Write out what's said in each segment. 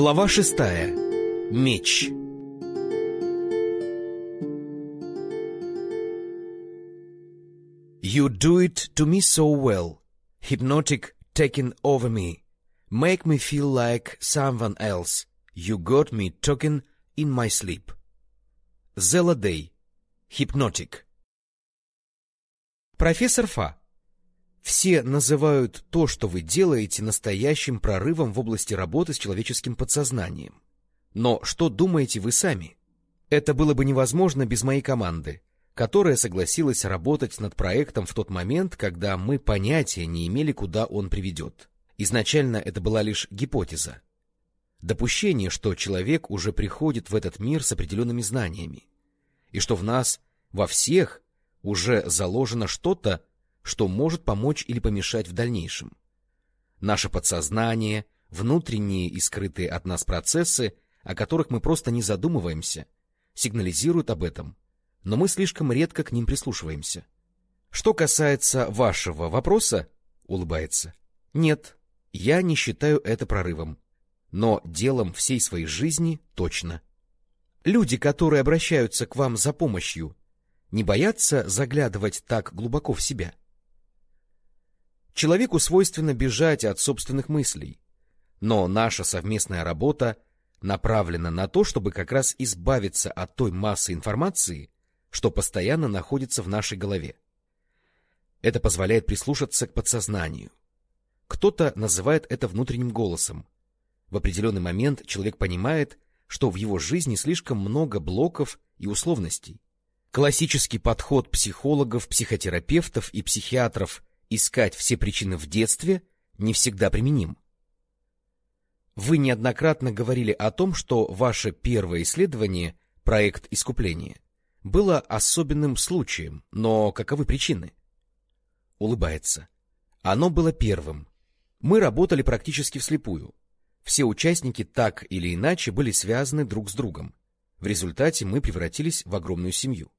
Глава шестая. Меч. You do it to me so well, hypnotic taking over me, make me feel like someone else. You got me talking in my sleep. Зела Дэй. Hypnotic. Профессор Фа. Все называют то, что вы делаете, настоящим прорывом в области работы с человеческим подсознанием. Но что думаете вы сами? Это было бы невозможно без моей команды, которая согласилась работать над проектом в тот момент, когда мы понятия не имели, куда он приведет. Изначально это была лишь гипотеза. Допущение, что человек уже приходит в этот мир с определенными знаниями, и что в нас, во всех, уже заложено что-то, что может помочь или помешать в дальнейшем. Наше подсознание, внутренние и скрытые от нас процессы, о которых мы просто не задумываемся, сигнализируют об этом, но мы слишком редко к ним прислушиваемся. Что касается вашего вопроса, улыбается, нет, я не считаю это прорывом, но делом всей своей жизни точно. Люди, которые обращаются к вам за помощью, не боятся заглядывать так глубоко в себя? Человеку свойственно бежать от собственных мыслей, но наша совместная работа направлена на то, чтобы как раз избавиться от той массы информации, что постоянно находится в нашей голове. Это позволяет прислушаться к подсознанию. Кто-то называет это внутренним голосом. В определенный момент человек понимает, что в его жизни слишком много блоков и условностей. Классический подход психологов, психотерапевтов и психиатров искать все причины в детстве не всегда применим. Вы неоднократно говорили о том, что ваше первое исследование, проект искупления, было особенным случаем, но каковы причины? Улыбается. Оно было первым. Мы работали практически вслепую. Все участники так или иначе были связаны друг с другом. В результате мы превратились в огромную семью.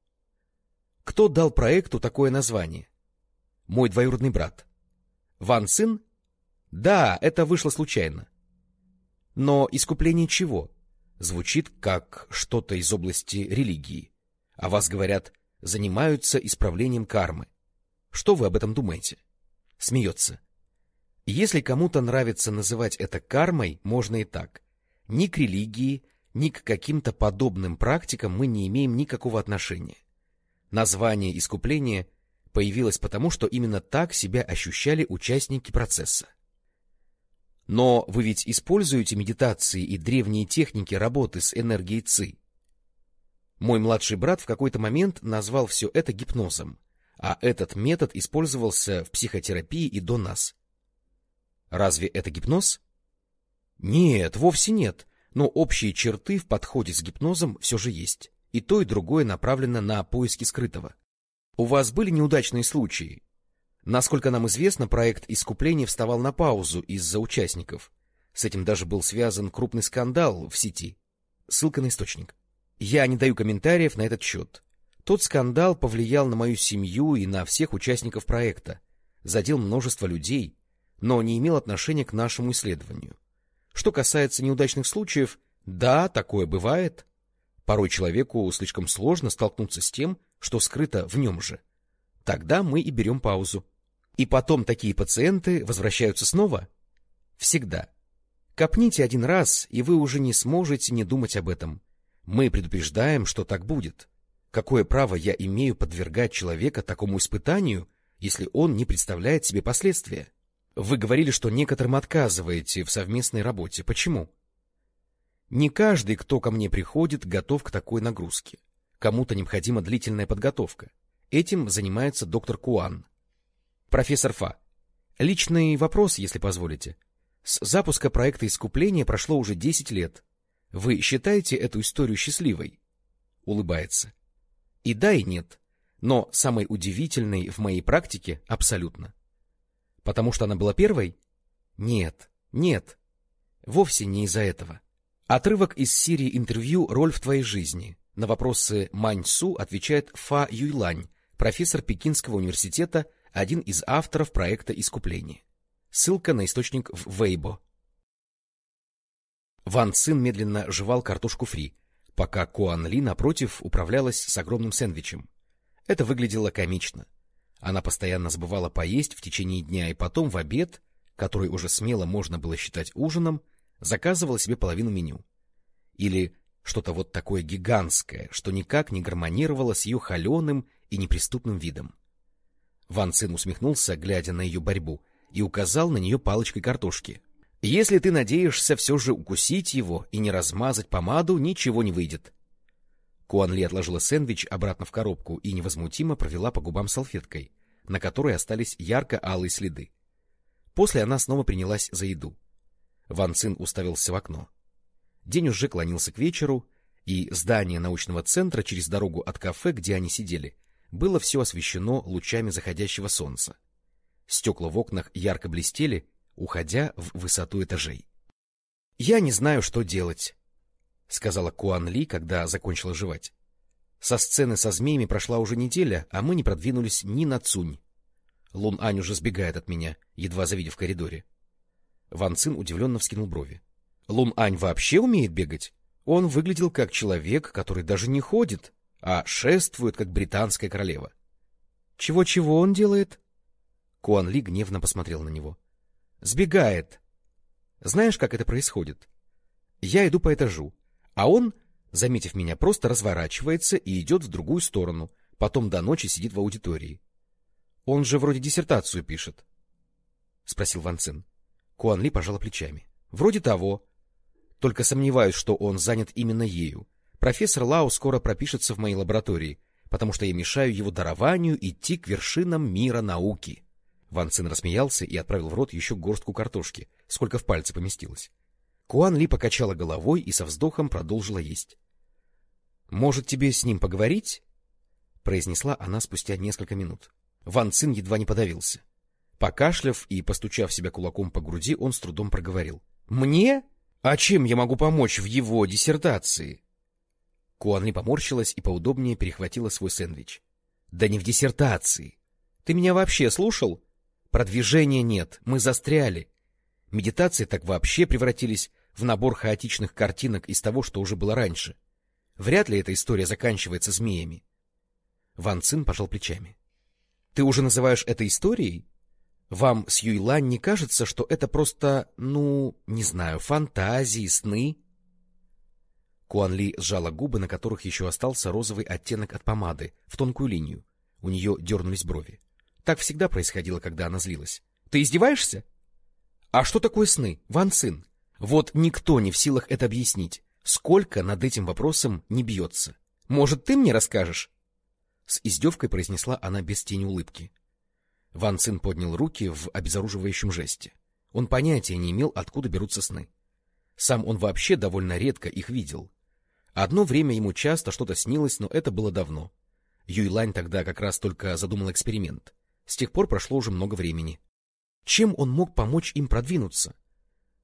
Кто дал проекту такое название? Мой двоюродный брат. Ван Цин? Да, это вышло случайно. Но искупление чего? Звучит как что-то из области религии. А вас, говорят, занимаются исправлением кармы. Что вы об этом думаете? Смеется. Если кому-то нравится называть это кармой, можно и так. Ни к религии, ни к каким-то подобным практикам мы не имеем никакого отношения. Название искупления появилось потому, что именно так себя ощущали участники процесса. Но вы ведь используете медитации и древние техники работы с энергией ЦИ. Мой младший брат в какой-то момент назвал все это гипнозом, а этот метод использовался в психотерапии и до нас. Разве это гипноз? Нет, вовсе нет, но общие черты в подходе с гипнозом все же есть. И то, и другое направлено на поиски скрытого. У вас были неудачные случаи? Насколько нам известно, проект искупления вставал на паузу из-за участников. С этим даже был связан крупный скандал в сети. Ссылка на источник. Я не даю комментариев на этот счет. Тот скандал повлиял на мою семью и на всех участников проекта, задел множество людей, но не имел отношения к нашему исследованию. Что касается неудачных случаев, да, такое бывает. Порой человеку слишком сложно столкнуться с тем, что скрыто в нем же. Тогда мы и берем паузу. И потом такие пациенты возвращаются снова? Всегда. Копните один раз, и вы уже не сможете не думать об этом. Мы предупреждаем, что так будет. Какое право я имею подвергать человека такому испытанию, если он не представляет себе последствия? Вы говорили, что некоторым отказываете в совместной работе. Почему? Не каждый, кто ко мне приходит, готов к такой нагрузке. Кому-то необходима длительная подготовка. Этим занимается доктор Куан. Профессор Фа. Личный вопрос, если позволите. С запуска проекта искупления прошло уже 10 лет. Вы считаете эту историю счастливой? Улыбается. И да, и нет. Но самой удивительной в моей практике абсолютно. Потому что она была первой? Нет, нет. Вовсе не из-за этого. Отрывок из серии интервью «Роль в твоей жизни». На вопросы Мань Су отвечает Фа Юйлань, профессор Пекинского университета, один из авторов проекта «Искупление». Ссылка на источник в Weibo. Ван Цин медленно жевал картошку фри, пока Куан Ли, напротив, управлялась с огромным сэндвичем. Это выглядело комично. Она постоянно забывала поесть в течение дня, и потом в обед, который уже смело можно было считать ужином, заказывала себе половину меню. Или что-то вот такое гигантское, что никак не гармонировало с ее холеным и неприступным видом. Ван Цин усмехнулся, глядя на ее борьбу, и указал на нее палочкой картошки. — Если ты надеешься все же укусить его и не размазать помаду, ничего не выйдет. Куан Ли отложила сэндвич обратно в коробку и невозмутимо провела по губам салфеткой, на которой остались ярко-алые следы. После она снова принялась за еду. Ван Цин уставился в окно. День уже клонился к вечеру, и здание научного центра через дорогу от кафе, где они сидели, было все освещено лучами заходящего солнца. Стекла в окнах ярко блестели, уходя в высоту этажей. — Я не знаю, что делать, — сказала Куан Ли, когда закончила жевать. Со сцены со змеями прошла уже неделя, а мы не продвинулись ни на цунь. Лун Ань уже сбегает от меня, едва завидев в коридоре. Ван Цин удивленно вскинул брови. Лун Ань вообще умеет бегать? Он выглядел как человек, который даже не ходит, а шествует, как британская королева. Чего-чего он делает? Куан Ли гневно посмотрел на него. Сбегает. Знаешь, как это происходит? Я иду по этажу, а он, заметив меня, просто разворачивается и идет в другую сторону, потом до ночи сидит в аудитории. Он же вроде диссертацию пишет. — спросил Ван Цин. Куан Ли пожала плечами. — Вроде того. Только сомневаюсь, что он занят именно ею. Профессор Лао скоро пропишется в моей лаборатории, потому что я мешаю его дарованию идти к вершинам мира науки. Ван Цин рассмеялся и отправил в рот еще горстку картошки, сколько в пальце поместилось. Куан Ли покачала головой и со вздохом продолжила есть. — Может, тебе с ним поговорить? — произнесла она спустя несколько минут. Ван Цин едва не подавился. Покашляв и постучав себя кулаком по груди, он с трудом проговорил. — Мне? А чем я могу помочь в его диссертации? Куанли поморщилась и поудобнее перехватила свой сэндвич. — Да не в диссертации. Ты меня вообще слушал? Продвижения нет, мы застряли. Медитации так вообще превратились в набор хаотичных картинок из того, что уже было раньше. Вряд ли эта история заканчивается змеями. Ван Цин пожал плечами. — Ты уже называешь это историей? Вам с Юйлань не кажется, что это просто, ну, не знаю, фантазии, сны? Куан Ли сжала губы, на которых еще остался розовый оттенок от помады, в тонкую линию. У нее дернулись брови. Так всегда происходило, когда она злилась. — Ты издеваешься? — А что такое сны, Ван Цин? Вот никто не в силах это объяснить. Сколько над этим вопросом не бьется? Может, ты мне расскажешь? С издевкой произнесла она без тени улыбки. Ван Цин поднял руки в обезоруживающем жесте. Он понятия не имел, откуда берутся сны. Сам он вообще довольно редко их видел. Одно время ему часто что-то снилось, но это было давно. Юйлань тогда как раз только задумал эксперимент. С тех пор прошло уже много времени. Чем он мог помочь им продвинуться?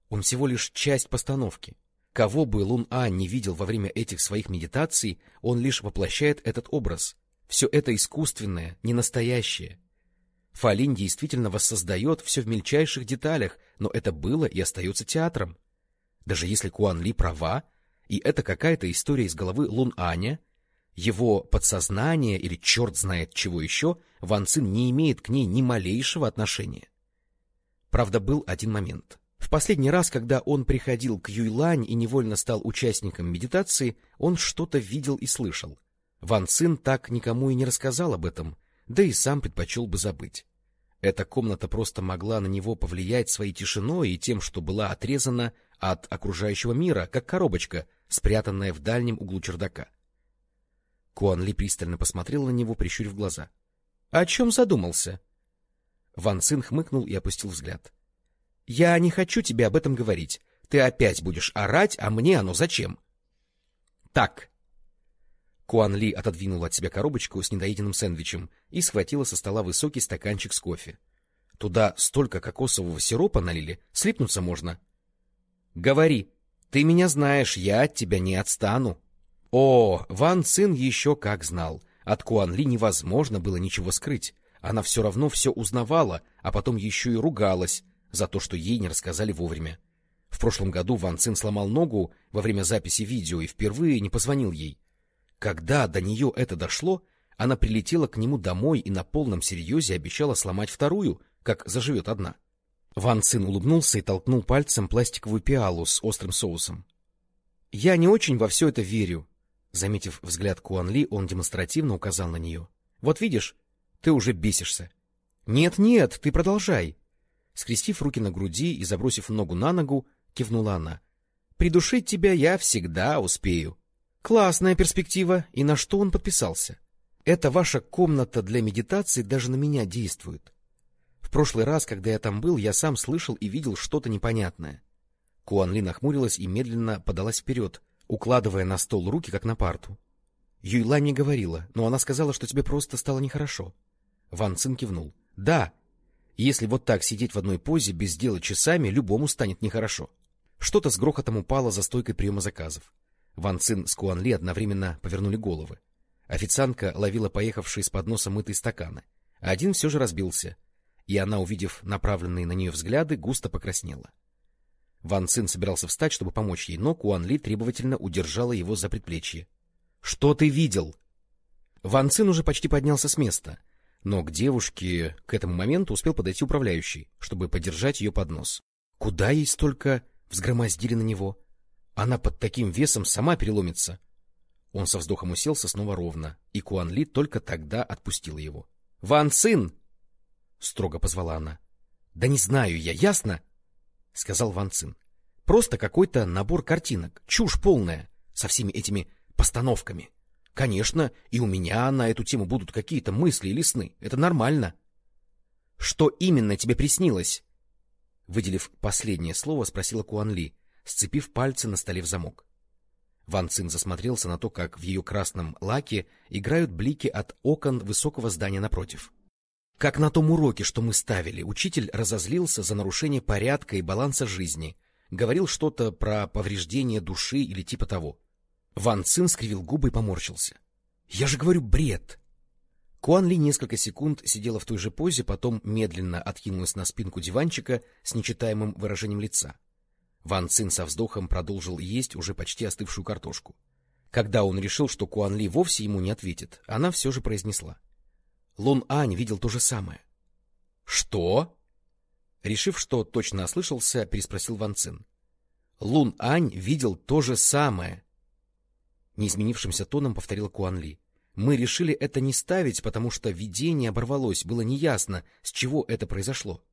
Он всего лишь часть постановки. Кого бы Лун А не видел во время этих своих медитаций, он лишь воплощает этот образ. Все это искусственное, не настоящее. Фалин действительно воссоздает все в мельчайших деталях, но это было и остается театром. Даже если Куан Ли права, и это какая-то история из головы Лун Аня, его подсознание или черт знает чего еще, Ван Цин не имеет к ней ни малейшего отношения. Правда, был один момент. В последний раз, когда он приходил к Юйлань и невольно стал участником медитации, он что-то видел и слышал. Ван Цин так никому и не рассказал об этом, да и сам предпочел бы забыть. Эта комната просто могла на него повлиять своей тишиной и тем, что была отрезана от окружающего мира, как коробочка, спрятанная в дальнем углу чердака. Куан Ли пристально посмотрел на него, прищурив глаза. — О чем задумался? Ван Цин хмыкнул и опустил взгляд. — Я не хочу тебе об этом говорить. Ты опять будешь орать, а мне оно зачем? — Так, Куан Ли отодвинула от себя коробочку с недоеденным сэндвичем и схватила со стола высокий стаканчик с кофе. Туда столько кокосового сиропа налили, слипнуться можно. — Говори, ты меня знаешь, я от тебя не отстану. О, Ван Цин еще как знал. От Куан Ли невозможно было ничего скрыть. Она все равно все узнавала, а потом еще и ругалась за то, что ей не рассказали вовремя. В прошлом году Ван Цин сломал ногу во время записи видео и впервые не позвонил ей. Когда до нее это дошло, она прилетела к нему домой и на полном серьезе обещала сломать вторую, как заживет одна. Ван Цин улыбнулся и толкнул пальцем пластиковую пиалу с острым соусом. — Я не очень во все это верю. Заметив взгляд Куан Ли, он демонстративно указал на нее. — Вот видишь, ты уже бесишься. «Нет, — Нет-нет, ты продолжай. Скрестив руки на груди и забросив ногу на ногу, кивнула она. — Придушить тебя я всегда успею. Классная перспектива. И на что он подписался? Эта ваша комната для медитации даже на меня действует. В прошлый раз, когда я там был, я сам слышал и видел что-то непонятное. Куан Ли нахмурилась и медленно подалась вперед, укладывая на стол руки, как на парту. Юйлань не говорила, но она сказала, что тебе просто стало нехорошо. Ван Цин кивнул. — Да. Если вот так сидеть в одной позе без дела часами, любому станет нехорошо. Что-то с грохотом упало за стойкой приема заказов. Ван Цин с Куан Ли одновременно повернули головы. Официантка ловила поехавшие с подноса мытые стаканы, а один все же разбился, и она, увидев направленные на нее взгляды, густо покраснела. Ван Цин собирался встать, чтобы помочь ей, но Куан Ли требовательно удержала его за предплечье. — Что ты видел? Ван Цин уже почти поднялся с места, но к девушке к этому моменту успел подойти управляющий, чтобы подержать ее под нос. Куда ей столько взгромоздили на него? Она под таким весом сама переломится. Он со вздохом уселся снова ровно, и Куан Ли только тогда отпустила его. — Ван Цин! — строго позвала она. — Да не знаю я, ясно? — сказал Ван Цин. — Просто какой-то набор картинок, чушь полная, со всеми этими постановками. Конечно, и у меня на эту тему будут какие-то мысли или сны. Это нормально. — Что именно тебе приснилось? Выделив последнее слово, спросила Куан Ли, сцепив пальцы на столе в замок. Ван Цин засмотрелся на то, как в ее красном лаке играют блики от окон высокого здания напротив. Как на том уроке, что мы ставили, учитель разозлился за нарушение порядка и баланса жизни, говорил что-то про повреждение души или типа того. Ван Цин скривил губы и поморщился. — Я же говорю, бред! Куан Ли несколько секунд сидела в той же позе, потом медленно откинулась на спинку диванчика с нечитаемым выражением лица. Ван Цин со вздохом продолжил есть уже почти остывшую картошку. Когда он решил, что Куан Ли вовсе ему не ответит, она все же произнесла. Лун Ань видел то же самое. — Что? Решив, что точно ослышался, переспросил Ван Цин. — Лун Ань видел то же самое. Неизменившимся тоном повторил Куан Ли. Мы решили это не ставить, потому что видение оборвалось, было неясно, с чего это произошло.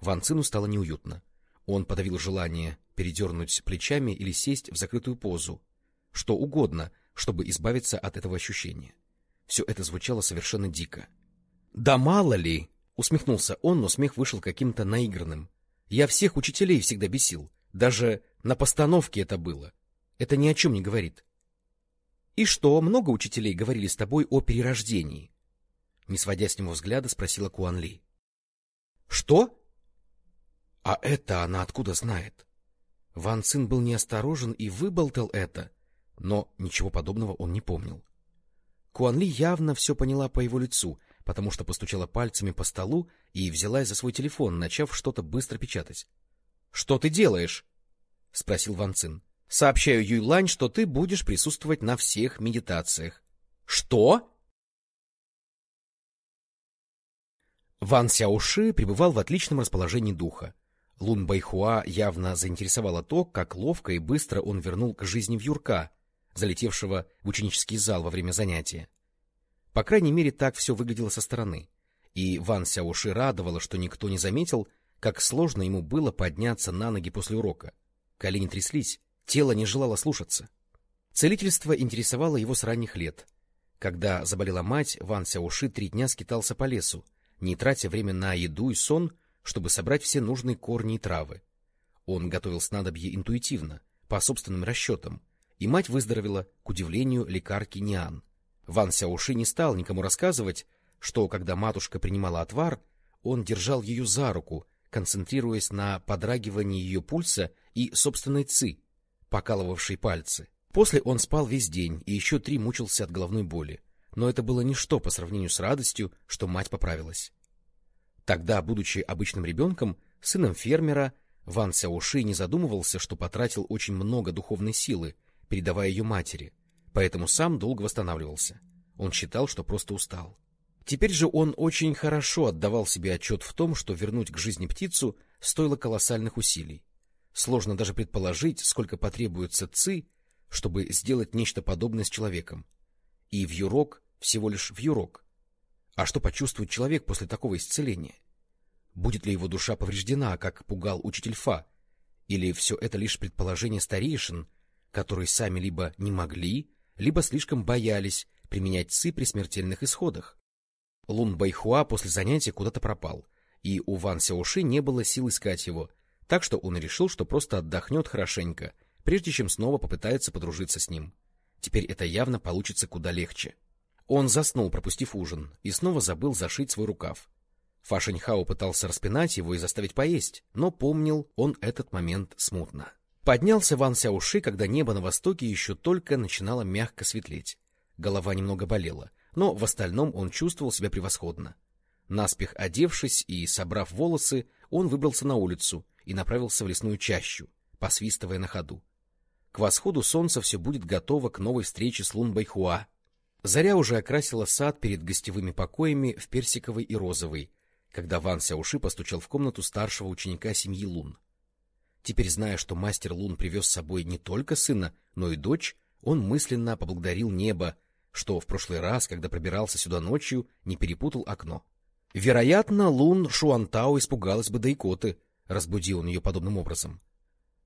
Ван Цину стало неуютно. Он подавил желание передернуть плечами или сесть в закрытую позу. Что угодно, чтобы избавиться от этого ощущения. Все это звучало совершенно дико. — Да мало ли! — усмехнулся он, но смех вышел каким-то наигранным. — Я всех учителей всегда бесил. Даже на постановке это было. Это ни о чем не говорит. — И что, много учителей говорили с тобой о перерождении? Не сводя с него взгляда, спросила Куан Ли. — Что? А это она откуда знает? Ван Цин был неосторожен и выболтал это, но ничего подобного он не помнил. Куан Ли явно все поняла по его лицу, потому что постучала пальцами по столу и взялась за свой телефон, начав что-то быстро печатать. — Что ты делаешь? — спросил Ван Цин. — Сообщаю Юйлань, что ты будешь присутствовать на всех медитациях. — Что? Ван Сяоши пребывал в отличном расположении духа. Лун Байхуа явно заинтересовало то, как ловко и быстро он вернул к жизни вьюрка, залетевшего в ученический зал во время занятия. По крайней мере, так все выглядело со стороны, и Ван Сяоши радовало, что никто не заметил, как сложно ему было подняться на ноги после урока. Колени тряслись, тело не желало слушаться. Целительство интересовало его с ранних лет. Когда заболела мать, Ван Сяоши три дня скитался по лесу, не тратя время на еду и сон, чтобы собрать все нужные корни и травы. Он готовил снадобье интуитивно, по собственным расчетам, и мать выздоровела, к удивлению лекарки Ниан. Ван Сяоши не стал никому рассказывать, что, когда матушка принимала отвар, он держал ее за руку, концентрируясь на подрагивании ее пульса и собственной ци, покалывавшей пальцы. После он спал весь день и еще три мучился от головной боли, но это было ничто по сравнению с радостью, что мать поправилась. Тогда, будучи обычным ребенком, сыном фермера, Ван Сяоши не задумывался, что потратил очень много духовной силы, передавая ее матери, поэтому сам долго восстанавливался. Он считал, что просто устал. Теперь же он очень хорошо отдавал себе отчет в том, что вернуть к жизни птицу стоило колоссальных усилий. Сложно даже предположить, сколько потребуется ци, чтобы сделать нечто подобное с человеком. И вьюрок всего лишь вьюрок. А что почувствует человек после такого исцеления? Будет ли его душа повреждена, как пугал учитель Фа? Или все это лишь предположение старейшин, которые сами либо не могли, либо слишком боялись применять ци при смертельных исходах? Лун Байхуа после занятия куда-то пропал, и у Ван Сяоши не было сил искать его, так что он решил, что просто отдохнет хорошенько, прежде чем снова попытается подружиться с ним. Теперь это явно получится куда легче. Он заснул, пропустив ужин, и снова забыл зашить свой рукав. Фашеньхао пытался распинать его и заставить поесть, но помнил он этот момент смутно. Поднялся Ван Сяуши, когда небо на востоке еще только начинало мягко светлеть. Голова немного болела, но в остальном он чувствовал себя превосходно. Наспех одевшись и собрав волосы, он выбрался на улицу и направился в лесную чащу, посвистывая на ходу. К восходу солнца все будет готово к новой встрече с Лун Байхуа. Заря уже окрасила сад перед гостевыми покоями в персиковый и розовый, когда Ван Сяуши постучал в комнату старшего ученика семьи Лун. Теперь, зная, что мастер Лун привез с собой не только сына, но и дочь, он мысленно поблагодарил небо, что в прошлый раз, когда пробирался сюда ночью, не перепутал окно. Вероятно, Лун Шуантао испугалась бы Дайкоты, разбудил он ее подобным образом.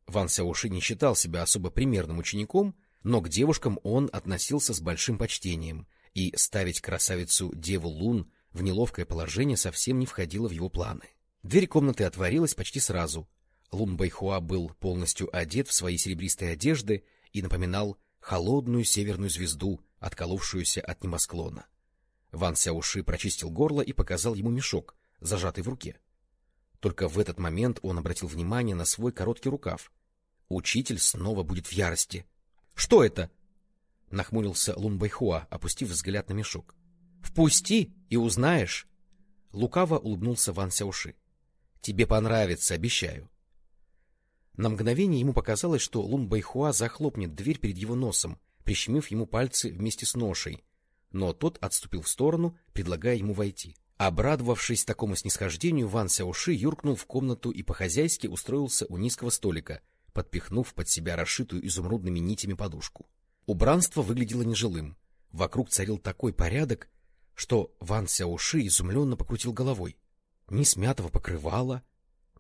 Ван Сяуши не считал себя особо примерным учеником, но к девушкам он относился с большим почтением, и ставить красавицу Деву Лун в неловкое положение совсем не входило в его планы. Дверь комнаты отворилась почти сразу. Лун Байхуа был полностью одет в свои серебристые одежды и напоминал холодную северную звезду, отколовшуюся от небосклона. Ван Сяуши прочистил горло и показал ему мешок, зажатый в руке. Только в этот момент он обратил внимание на свой короткий рукав. Учитель снова будет в ярости. — Что это? — нахмурился Лун Байхуа, опустив взгляд на мешок. Впусти и узнаешь. Лукаво улыбнулся Ван Сяуши. Тебе понравится, обещаю. На мгновение ему показалось, что Лун Байхуа захлопнет дверь перед его носом, прищемив ему пальцы вместе с ношей, но тот отступил в сторону, предлагая ему войти. Обрадовавшись такому снисхождению, Ван Сяуши юркнул в комнату и по-хозяйски устроился у низкого столика, подпихнув под себя расшитую изумрудными нитями подушку. Убранство выглядело нежилым. Вокруг царил такой порядок, что Ван Сяуши изумленно покрутил головой. Ни смятого покрывала,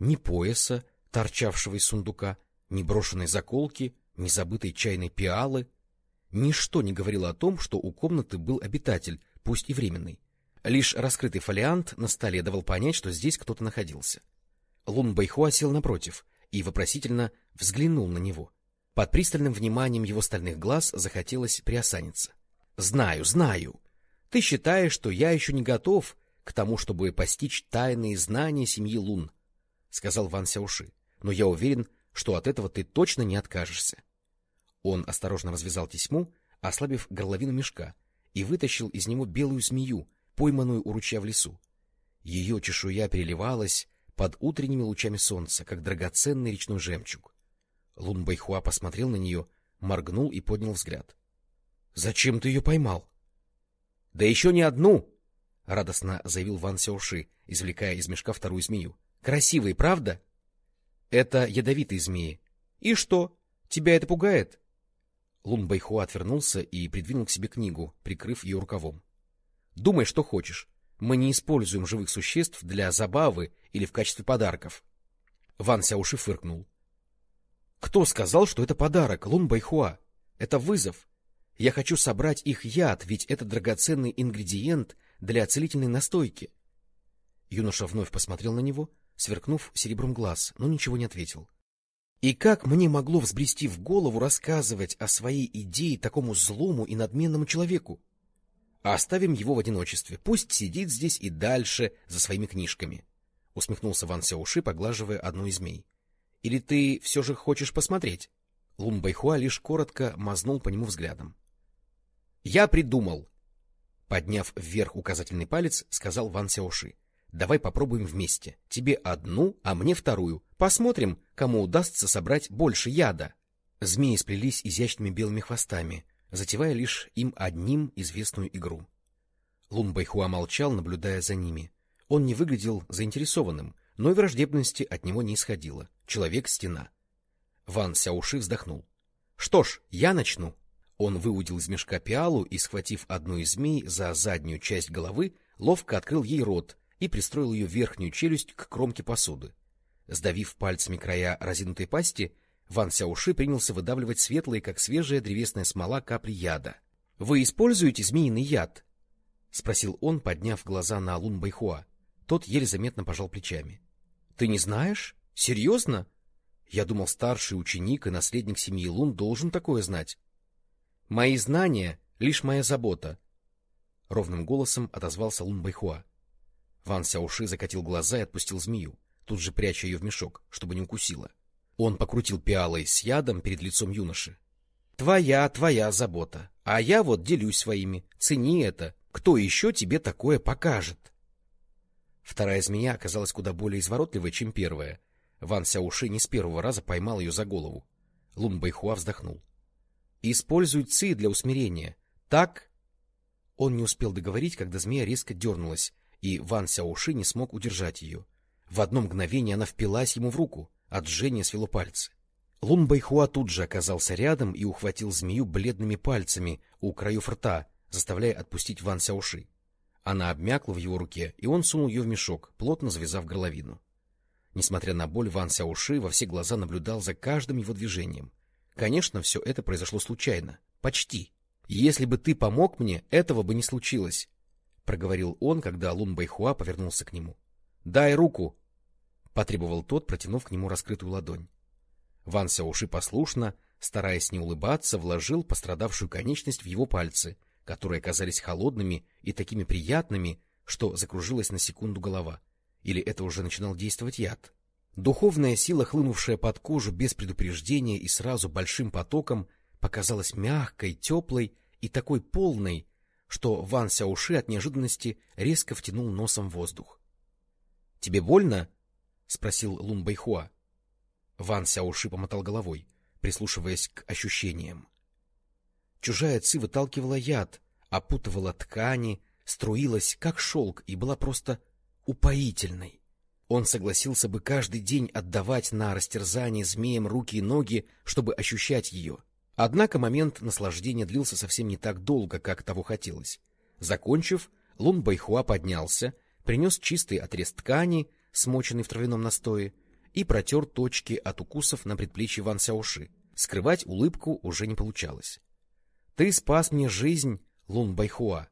ни пояса, торчавшего из сундука, ни брошенной заколки, ни забытой чайной пиалы. Ничто не говорило о том, что у комнаты был обитатель, пусть и временный. Лишь раскрытый фолиант на столе давал понять, что здесь кто-то находился. Лун Байхуа сел напротив и вопросительно взглянул на него. Под пристальным вниманием его стальных глаз захотелось приосаниться. — Знаю, знаю, ты считаешь, что я еще не готов к тому, чтобы постичь тайные знания семьи Лун, — сказал Ван Сяуши, — но я уверен, что от этого ты точно не откажешься. Он осторожно развязал тесьму, ослабив горловину мешка, и вытащил из него белую змею, пойманную у ручья в лесу. Ее чешуя переливалась под утренними лучами солнца, как драгоценный речной жемчуг. Лун Байхуа посмотрел на нее, моргнул и поднял взгляд. — Зачем ты ее поймал? — Да еще не одну! — радостно заявил Ван Сяуши, извлекая из мешка вторую змею. — Красивые, правда? — Это ядовитые змеи. — И что? Тебя это пугает? Лун Байхуа отвернулся и придвинул к себе книгу, прикрыв ее рукавом. — Думай, что хочешь. Мы не используем живых существ для забавы или в качестве подарков. Ван Сяуши фыркнул. — Кто сказал, что это подарок, Лун Байхуа? Это вызов. Я хочу собрать их яд, ведь это драгоценный ингредиент для целительной настойки. Юноша вновь посмотрел на него, сверкнув серебром глаз, но ничего не ответил. И как мне могло взбрести в голову рассказывать о своей идее такому злому и надменному человеку? Оставим его в одиночестве, пусть сидит здесь и дальше за своими книжками, — усмехнулся Ван Сяуши, поглаживая одну из змей. — Или ты все же хочешь посмотреть? Лун Байхуа лишь коротко мазнул по нему взглядом. Я придумал. Подняв вверх указательный палец, сказал Ван Сяоши. Давай попробуем вместе. Тебе одну, а мне вторую. Посмотрим, кому удастся собрать больше яда. Змеи сплелись изящными белыми хвостами, затевая лишь им одним известную игру. Лун Байхуа молчал, наблюдая за ними. Он не выглядел заинтересованным, но и враждебности от него не исходило. Человек-стена. Ван Сяуши вздохнул. — Что ж, я начну. Он выудил из мешка пиалу и, схватив одну из змей за заднюю часть головы, ловко открыл ей рот и пристроил ее верхнюю челюсть к кромке посуды. Сдавив пальцами края разинутой пасти, Ван Сяуши принялся выдавливать светлые, как свежая древесная смола, капли яда. — Вы используете змеиный яд? — спросил он, подняв глаза на Лун Байхуа. Тот еле заметно пожал плечами. — Ты не знаешь? Серьезно? Я думал, старший ученик и наследник семьи Лун должен такое знать. — Мои знания — лишь моя забота. Ровным голосом отозвался Лун Байхуа. Ван Сяуши закатил глаза и отпустил змею тут же пряча ее в мешок, чтобы не укусила. Он покрутил пиалой с ядом перед лицом юноши. — Твоя, твоя забота. А я вот делюсь своими. Цени это. Кто еще тебе такое покажет? Вторая змея оказалась куда более изворотливой, чем первая. Ван Сяуши не с первого раза поймал ее за голову. Лун Байхуа вздохнул. — Используй ци для усмирения. Так... Он не успел договорить, когда змея резко дернулась, и Ван Сяуши не смог удержать ее. — в одно мгновение она впилась ему в руку, от жжения свело пальцы. Лун Байхуа тут же оказался рядом и ухватил змею бледными пальцами у краев рта, заставляя отпустить Ван Сяуши. Она обмякла в его руке, и он сунул ее в мешок, плотно завязав горловину. Несмотря на боль, Ван Сяуши во все глаза наблюдал за каждым его движением. Конечно, все это произошло случайно. Почти. «Если бы ты помог мне, этого бы не случилось», — проговорил он, когда Лун Байхуа повернулся к нему. Дай руку! — потребовал тот, протянув к нему раскрытую ладонь. Ван Сяоши послушно, стараясь не улыбаться, вложил пострадавшую конечность в его пальцы, которые оказались холодными и такими приятными, что закружилась на секунду голова. Или это уже начинал действовать яд? Духовная сила, хлынувшая под кожу без предупреждения и сразу большим потоком, показалась мягкой, теплой и такой полной, что Ван Сяуши от неожиданности резко втянул носом воздух. — Тебе больно? — спросил Лун Байхуа. Ван Сяоши помотал головой, прислушиваясь к ощущениям. Чужая ци выталкивала яд, опутывала ткани, струилась, как шелк, и была просто упоительной. Он согласился бы каждый день отдавать на растерзание змеям руки и ноги, чтобы ощущать ее. Однако момент наслаждения длился совсем не так долго, как того хотелось. Закончив, Лун Байхуа поднялся, принес чистый отрез ткани, смоченный в травяном настое, и протер точки от укусов на предплечье Ван Сяоши. Скрывать улыбку уже не получалось. — Ты спас мне жизнь, Лун Байхуа.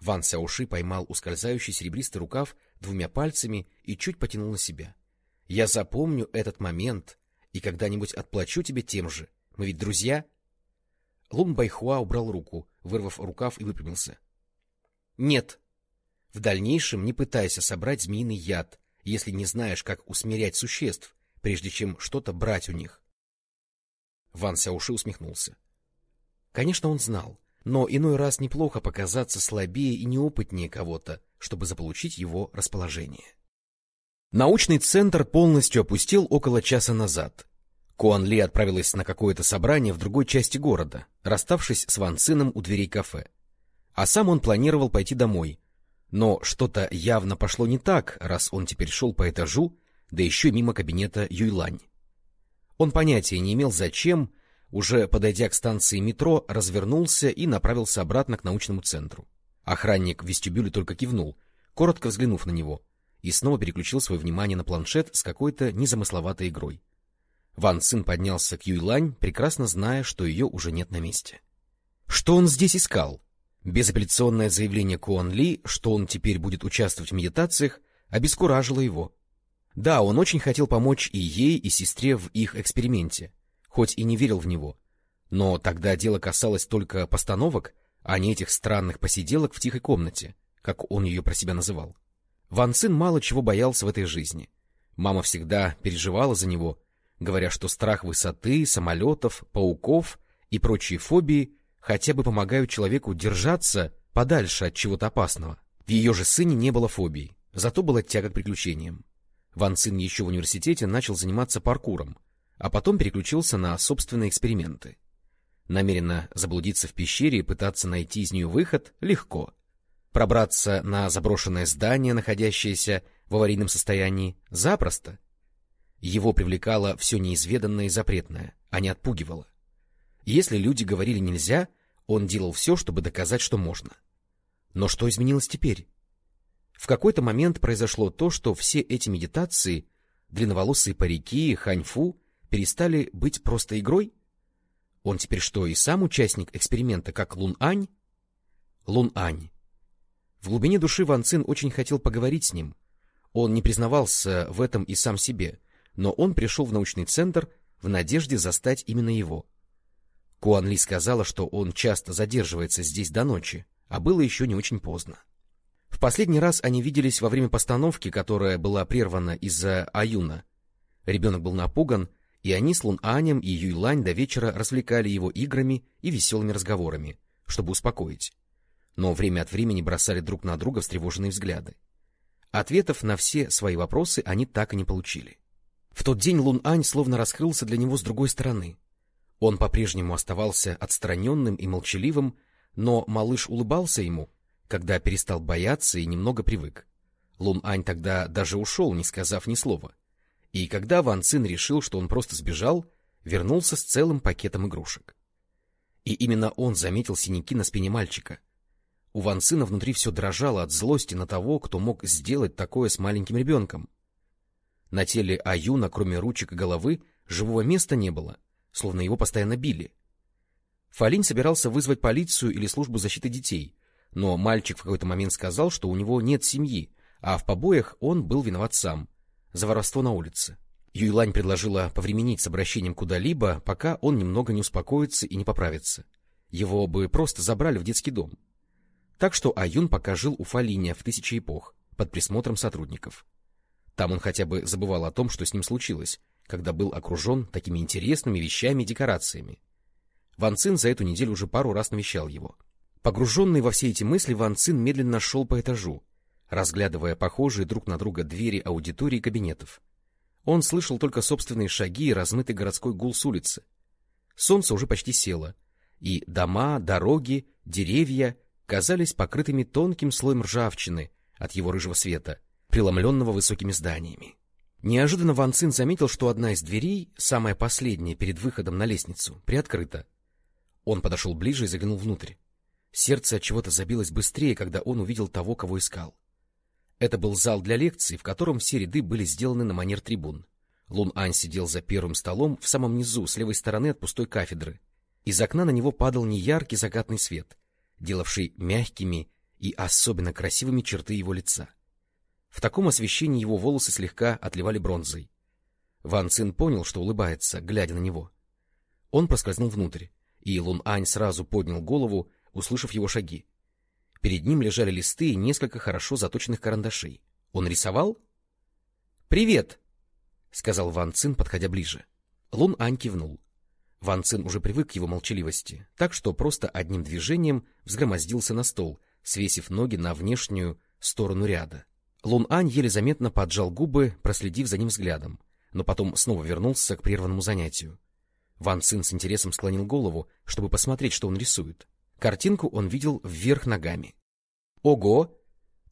Ван Сяоши поймал ускользающий серебристый рукав двумя пальцами и чуть потянул на себя. — Я запомню этот момент и когда-нибудь отплачу тебе тем же. Мы ведь друзья? Лун Байхуа убрал руку, вырвав рукав и выпрямился. — Нет, в дальнейшем не пытайся собрать змеиный яд, если не знаешь, как усмирять существ, прежде чем что-то брать у них. Ван Сяуши усмехнулся. Конечно, он знал, но иной раз неплохо показаться слабее и неопытнее кого-то, чтобы заполучить его расположение. Научный центр полностью опустил около часа назад. Куан Ли отправилась на какое-то собрание в другой части города, расставшись с Ван Цином у дверей кафе. А сам он планировал пойти домой, но что-то явно пошло не так, раз он теперь шел по этажу, да еще мимо кабинета Юйлань. Он понятия не имел, зачем, уже подойдя к станции метро, развернулся и направился обратно к научному центру. Охранник в вестибюле только кивнул, коротко взглянув на него, и снова переключил свое внимание на планшет с какой-то незамысловатой игрой. Ван Цин поднялся к Юйлань, прекрасно зная, что ее уже нет на месте. Что он здесь искал? Безапелляционное заявление Куан Ли, что он теперь будет участвовать в медитациях, обескуражило его. Да, он очень хотел помочь и ей, и сестре в их эксперименте, хоть и не верил в него. Но тогда дело касалось только постановок, а не этих странных посиделок в тихой комнате, как он ее про себя называл. Ван Цин мало чего боялся в этой жизни. Мама всегда переживала за него, говоря, что страх высоты, самолетов, пауков и прочие фобии хотя бы помогают человеку держаться подальше от чего-то опасного. В ее же сыне не было фобий, зато была тяга к приключениям. Ван Цин еще в университете начал заниматься паркуром, а потом переключился на собственные эксперименты. Намеренно заблудиться в пещере и пытаться найти из нее выход легко. Пробраться на заброшенное здание, находящееся в аварийном состоянии, запросто. Его привлекало все неизведанное и запретное, а не отпугивало. Если люди говорили «нельзя», он делал все, чтобы доказать, что можно. Но что изменилось теперь? В какой-то момент произошло то, что все эти медитации, длинноволосые парики, ханьфу, перестали быть просто игрой? Он теперь что, и сам участник эксперимента, как Лун-Ань? Лун-Ань. В глубине души Ван Цин очень хотел поговорить с ним. Он не признавался в этом и сам себе, но он пришел в научный центр в надежде застать именно его. Куан Ли сказала, что он часто задерживается здесь до ночи, а было еще не очень поздно. В последний раз они виделись во время постановки, которая была прервана из-за Аюна. Ребенок был напуган, и они с Лун Анем и Юйлань до вечера развлекали его играми и веселыми разговорами, чтобы успокоить. Но время от времени бросали друг на друга встревоженные взгляды. Ответов на все свои вопросы они так и не получили. В тот день Лун Ань словно раскрылся для него с другой стороны. Он по-прежнему оставался отстраненным и молчаливым, но малыш улыбался ему, когда перестал бояться и немного привык. Лун Ань тогда даже ушел, не сказав ни слова. И когда Ван Цин решил, что он просто сбежал, вернулся с целым пакетом игрушек. И именно он заметил синяки на спине мальчика. У Ван Цина внутри все дрожало от злости на того, кто мог сделать такое с маленьким ребенком. На теле Аюна, кроме ручек и головы, живого места не было, словно его постоянно били. Фалинь собирался вызвать полицию или службу защиты детей, но мальчик в какой-то момент сказал, что у него нет семьи, а в побоях он был виноват сам, за воровство на улице. Юйлань предложила повременить с обращением куда-либо, пока он немного не успокоится и не поправится. Его бы просто забрали в детский дом. Так что Аюн пока жил у Фалиня в тысячи эпох, под присмотром сотрудников. Там он хотя бы забывал о том, что с ним случилось, когда был окружен такими интересными вещами и декорациями. Ван Цин за эту неделю уже пару раз навещал его. Погруженный во все эти мысли, Ван Цин медленно шел по этажу, разглядывая похожие друг на друга двери аудитории и кабинетов. Он слышал только собственные шаги и размытый городской гул с улицы. Солнце уже почти село, и дома, дороги, деревья казались покрытыми тонким слоем ржавчины от его рыжего света — преломленного высокими зданиями. Неожиданно Ван Цин заметил, что одна из дверей, самая последняя перед выходом на лестницу, приоткрыта. Он подошел ближе и заглянул внутрь. Сердце от чего-то забилось быстрее, когда он увидел того, кого искал. Это был зал для лекций, в котором все ряды были сделаны на манер трибун. Лун Ань сидел за первым столом в самом низу, с левой стороны от пустой кафедры. Из окна на него падал неяркий закатный свет, делавший мягкими и особенно красивыми черты его лица. В таком освещении его волосы слегка отливали бронзой. Ван Цин понял, что улыбается, глядя на него. Он проскользнул внутрь, и Лун Ань сразу поднял голову, услышав его шаги. Перед ним лежали листы и несколько хорошо заточенных карандашей. Он рисовал? — Привет! — сказал Ван Цин, подходя ближе. Лун Ань кивнул. Ван Цин уже привык к его молчаливости, так что просто одним движением взгромоздился на стол, свесив ноги на внешнюю сторону ряда. Лун Ань еле заметно поджал губы, проследив за ним взглядом, но потом снова вернулся к прерванному занятию. Ван Цин с интересом склонил голову, чтобы посмотреть, что он рисует. Картинку он видел вверх ногами. — Ого!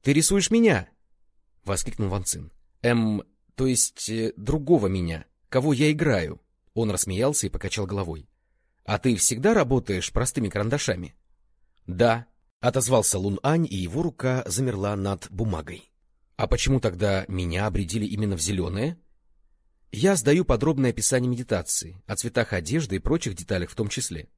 Ты рисуешь меня? — воскликнул Ван Цин. — Эм, то есть э, другого меня, кого я играю. Он рассмеялся и покачал головой. — А ты всегда работаешь простыми карандашами? — Да, — отозвался Лун Ань, и его рука замерла над бумагой. А почему тогда меня обредили именно в зеленое? Я сдаю подробное описание медитации, о цветах одежды и прочих деталях в том числе.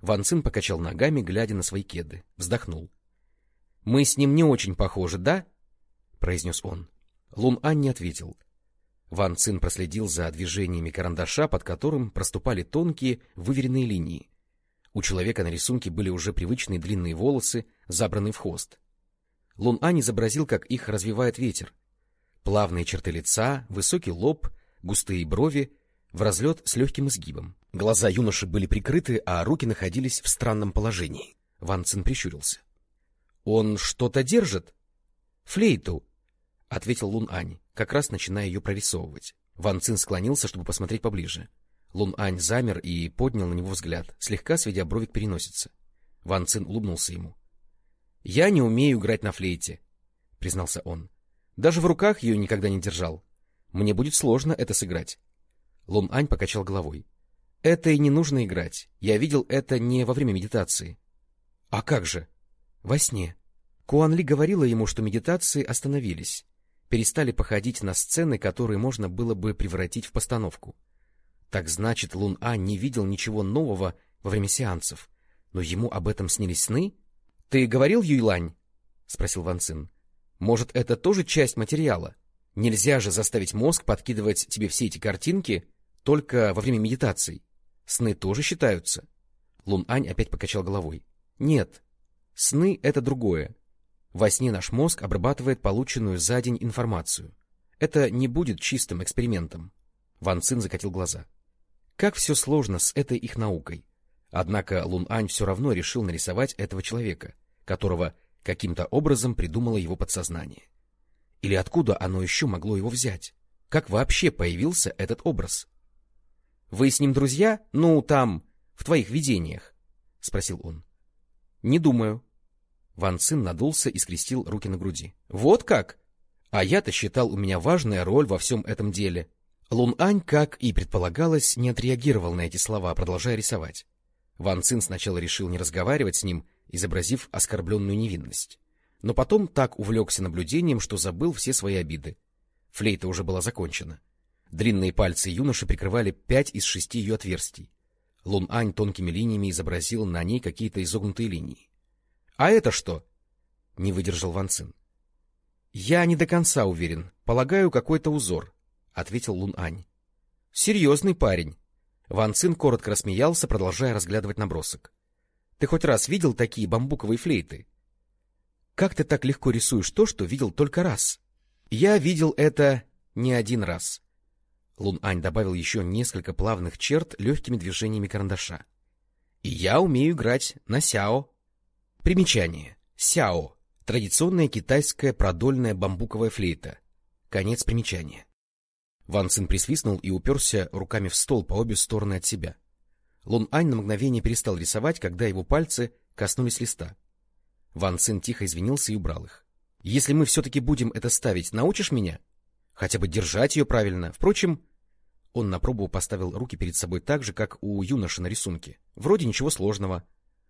Ван Цин покачал ногами, глядя на свои кеды, вздохнул. — Мы с ним не очень похожи, да? — произнес он. Лун Ань не ответил. Ван Цин проследил за движениями карандаша, под которым проступали тонкие, выверенные линии. У человека на рисунке были уже привычные длинные волосы, забранные в хвост. Лун Ань изобразил, как их развивает ветер. Плавные черты лица, высокий лоб, густые брови, в разлет с легким изгибом. Глаза юноши были прикрыты, а руки находились в странном положении. Ван Цин прищурился. — Он что-то держит? — Флейту, — ответил Лун Ань, как раз начиная ее прорисовывать. Ван Цин склонился, чтобы посмотреть поближе. Лун Ань замер и поднял на него взгляд, слегка сведя брови к переносице. Ван Цин улыбнулся ему. — Я не умею играть на флейте, — признался он. — Даже в руках ее никогда не держал. Мне будет сложно это сыграть. Лун Ань покачал головой. — Это и не нужно играть. Я видел это не во время медитации. — А как же? — Во сне. Куан Ли говорила ему, что медитации остановились, перестали походить на сцены, которые можно было бы превратить в постановку. Так значит, Лун Ань не видел ничего нового во время сеансов. Но ему об этом снились сны? — Ты говорил, Юйлань? — спросил Ван Цин. — Может, это тоже часть материала? Нельзя же заставить мозг подкидывать тебе все эти картинки только во время медитаций. Сны тоже считаются. Лун Ань опять покачал головой. — Нет, сны — это другое. Во сне наш мозг обрабатывает полученную за день информацию. Это не будет чистым экспериментом. Ван Цин закатил глаза. Как все сложно с этой их наукой. Однако Лун Ань все равно решил нарисовать этого человека, которого каким-то образом придумало его подсознание. Или откуда оно еще могло его взять? Как вообще появился этот образ? — Вы с ним друзья? Ну, там, в твоих видениях? — спросил он. — Не думаю. Ван Цин надулся и скрестил руки на груди. — Вот как? А я-то считал, у меня важная роль во всем этом деле. Лун Ань, как и предполагалось, не отреагировал на эти слова, продолжая рисовать. Ван Цин сначала решил не разговаривать с ним, изобразив оскорбленную невинность. Но потом так увлекся наблюдением, что забыл все свои обиды. Флейта уже была закончена. Длинные пальцы юноши прикрывали пять из шести ее отверстий. Лун Ань тонкими линиями изобразил на ней какие-то изогнутые линии. — А это что? — не выдержал Ван Цин. — Я не до конца уверен. Полагаю, какой-то узор, — ответил Лун Ань. — Серьезный парень. Ван Цин коротко рассмеялся, продолжая разглядывать набросок. — Ты хоть раз видел такие бамбуковые флейты? — Как ты так легко рисуешь то, что видел только раз? — Я видел это не один раз. Лун Ань добавил еще несколько плавных черт легкими движениями карандаша. — И я умею играть на сяо. Примечание. Сяо. Традиционная китайская продольная бамбуковая флейта. Конец примечания. Ван Цин присвистнул и уперся руками в стол по обе стороны от себя. Лун Ань на мгновение перестал рисовать, когда его пальцы коснулись листа. Ван Цин тихо извинился и убрал их. — Если мы все-таки будем это ставить, научишь меня? Хотя бы держать ее правильно. Впрочем, он на пробу поставил руки перед собой так же, как у юноши на рисунке. Вроде ничего сложного.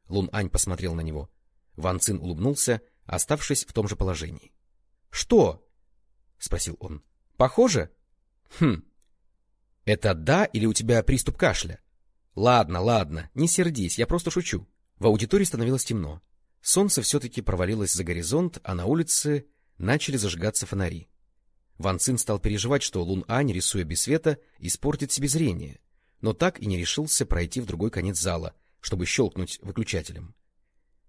Лун Ань посмотрел на него. Ван Цин улыбнулся, оставшись в том же положении. — Что? — спросил он. — Похоже? — Хм. Это да или у тебя приступ кашля? Ладно, ладно, не сердись, я просто шучу. В аудитории становилось темно. Солнце все-таки провалилось за горизонт, а на улице начали зажигаться фонари. Ван Цин стал переживать, что Лун Ань, рисуя без света, испортит себе зрение, но так и не решился пройти в другой конец зала, чтобы щелкнуть выключателем.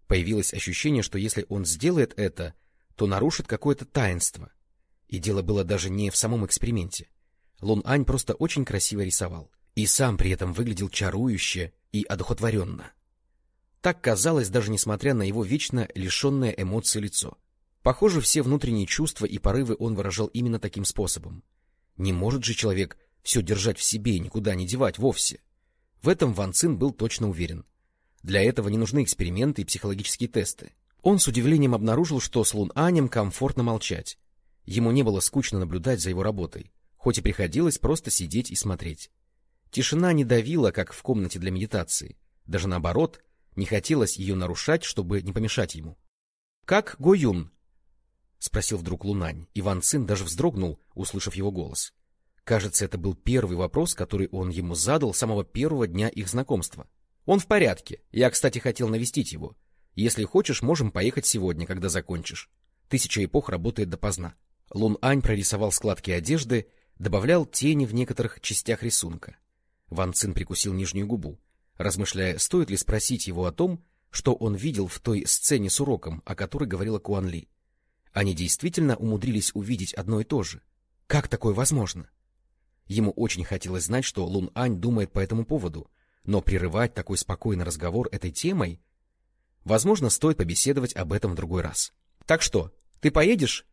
Появилось ощущение, что если он сделает это, то нарушит какое-то таинство. И дело было даже не в самом эксперименте. Лун Ань просто очень красиво рисовал. И сам при этом выглядел чарующе и одухотворенно. Так казалось, даже несмотря на его вечно лишенное эмоций лицо. Похоже, все внутренние чувства и порывы он выражал именно таким способом. Не может же человек все держать в себе и никуда не девать вовсе. В этом Ван Цин был точно уверен. Для этого не нужны эксперименты и психологические тесты. Он с удивлением обнаружил, что с Лун Анем комфортно молчать. Ему не было скучно наблюдать за его работой хоть и приходилось просто сидеть и смотреть. Тишина не давила, как в комнате для медитации. Даже наоборот, не хотелось ее нарушать, чтобы не помешать ему. — Как Гоюн? — спросил вдруг Лунань. Иван Цин даже вздрогнул, услышав его голос. Кажется, это был первый вопрос, который он ему задал с самого первого дня их знакомства. — Он в порядке. Я, кстати, хотел навестить его. Если хочешь, можем поехать сегодня, когда закончишь. Тысяча эпох работает допоздна. Лун Ань прорисовал складки одежды добавлял тени в некоторых частях рисунка. Ван Цин прикусил нижнюю губу, размышляя, стоит ли спросить его о том, что он видел в той сцене с уроком, о которой говорила Куан Ли. Они действительно умудрились увидеть одно и то же. Как такое возможно? Ему очень хотелось знать, что Лун Ань думает по этому поводу, но прерывать такой спокойный разговор этой темой... Возможно, стоит побеседовать об этом в другой раз. — Так что, ты поедешь?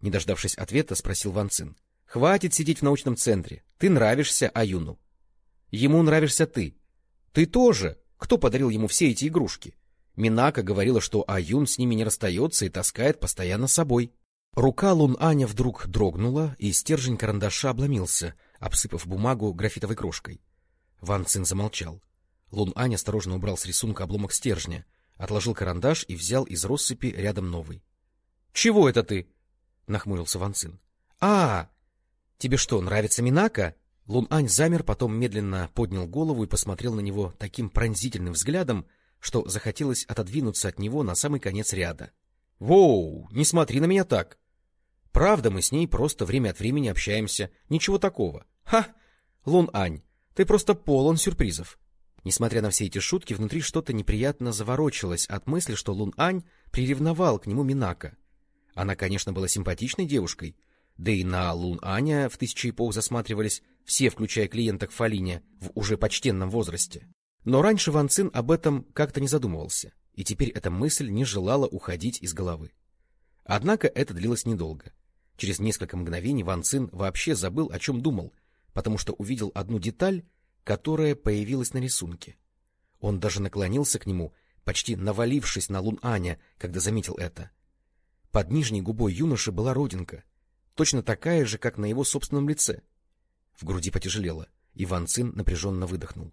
Не дождавшись ответа, спросил Ван Цин. — Хватит сидеть в научном центре. Ты нравишься Аюну. Ему нравишься ты. Ты тоже. Кто подарил ему все эти игрушки? Минака говорила, что Аюн с ними не расстается и таскает постоянно с собой. Рука Лун Аня вдруг дрогнула, и стержень карандаша обломился, обсыпав бумагу графитовой крошкой. Ван Цин замолчал. Лун Ань осторожно убрал с рисунка обломок стержня, отложил карандаш и взял из россыпи рядом новый. — Чего это ты? — нахмурился Ван Цин. — А, тебе что, нравится Минака? Лун Ань замер, потом медленно поднял голову и посмотрел на него таким пронзительным взглядом, что захотелось отодвинуться от него на самый конец ряда. — Воу, не смотри на меня так! Правда, мы с ней просто время от времени общаемся. Ничего такого. Ха! Лун Ань, ты просто полон сюрпризов. Несмотря на все эти шутки, внутри что-то неприятно заворочилось от мысли, что Лун Ань приревновал к нему Минака. Она, конечно, была симпатичной девушкой, да и на Лун Аня в тысячи эпох засматривались все, включая клиенток Фалине, в уже почтенном возрасте. Но раньше Ван Цин об этом как-то не задумывался, и теперь эта мысль не желала уходить из головы. Однако это длилось недолго. Через несколько мгновений Ван Цин вообще забыл, о чем думал, потому что увидел одну деталь, которая появилась на рисунке. Он даже наклонился к нему, почти навалившись на Лун Аня, когда заметил это. Под нижней губой юноши была родинка, точно такая же, как на его собственном лице. В груди потяжелело, и Ван Цин напряженно выдохнул.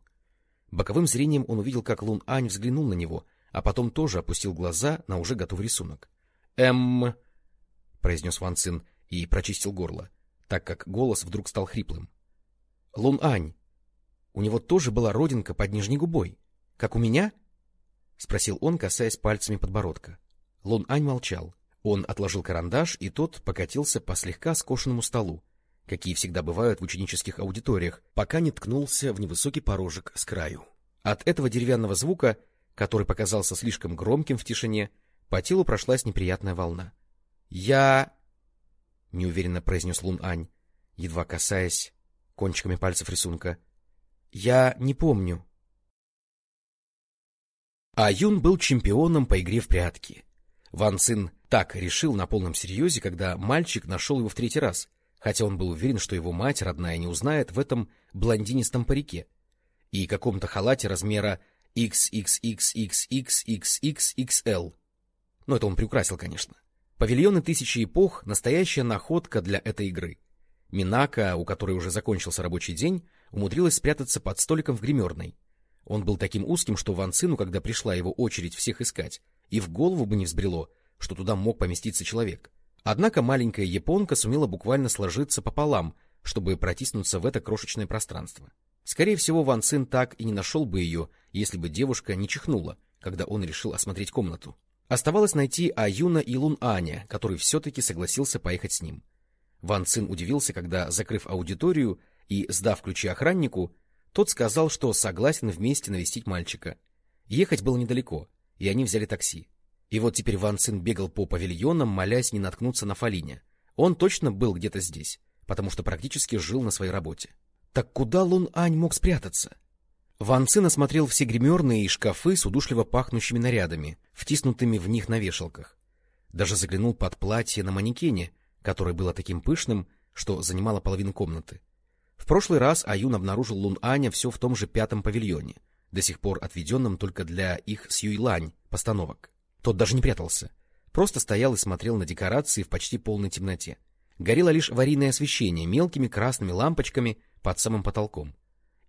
Боковым зрением он увидел, как Лун Ань взглянул на него, а потом тоже опустил глаза на уже готовый рисунок. — Эм... — произнес Ван Цин и прочистил горло, так как голос вдруг стал хриплым. — Лун Ань, у него тоже была родинка под нижней губой, как у меня? — спросил он, касаясь пальцами подбородка. Лун Ань молчал. Он отложил карандаш, и тот покатился по слегка скошенному столу, какие всегда бывают в ученических аудиториях, пока не ткнулся в невысокий порожек с краю. От этого деревянного звука, который показался слишком громким в тишине, по телу прошлась неприятная волна. — Я — неуверенно произнес Лун Ань, едва касаясь кончиками пальцев рисунка. — Я не помню. А Юн был чемпионом по игре в прятки. Ван Цин так решил на полном серьезе, когда мальчик нашел его в третий раз, хотя он был уверен, что его мать родная не узнает в этом блондинистом парике и каком-то халате размера XXXXXXXXL. Но это он приукрасил, конечно. Павильоны тысячи эпох — настоящая находка для этой игры. Минака, у которой уже закончился рабочий день, умудрилась спрятаться под столиком в гримерной. Он был таким узким, что Ван Цину, когда пришла его очередь всех искать, и в голову бы не взбрело, что туда мог поместиться человек. Однако маленькая японка сумела буквально сложиться пополам, чтобы протиснуться в это крошечное пространство. Скорее всего, Ван Цин так и не нашел бы ее, если бы девушка не чихнула, когда он решил осмотреть комнату. Оставалось найти Аюна и Лун Аня, который все-таки согласился поехать с ним. Ван Цин удивился, когда, закрыв аудиторию и сдав ключи охраннику, тот сказал, что согласен вместе навестить мальчика. Ехать было недалеко, и они взяли такси. И вот теперь Ван Цин бегал по павильонам, молясь не наткнуться на Фалине. Он точно был где-то здесь, потому что практически жил на своей работе. Так куда Лун Ань мог спрятаться? Ван Цин осмотрел все гримерные и шкафы с удушливо пахнущими нарядами, втиснутыми в них на вешалках. Даже заглянул под платье на манекене, которое было таким пышным, что занимало половину комнаты. В прошлый раз Аюн обнаружил Лун Аня все в том же пятом павильоне, до сих пор отведенном только для их с Юйлань постановок. Тот даже не прятался, просто стоял и смотрел на декорации в почти полной темноте. Горело лишь аварийное освещение мелкими красными лампочками под самым потолком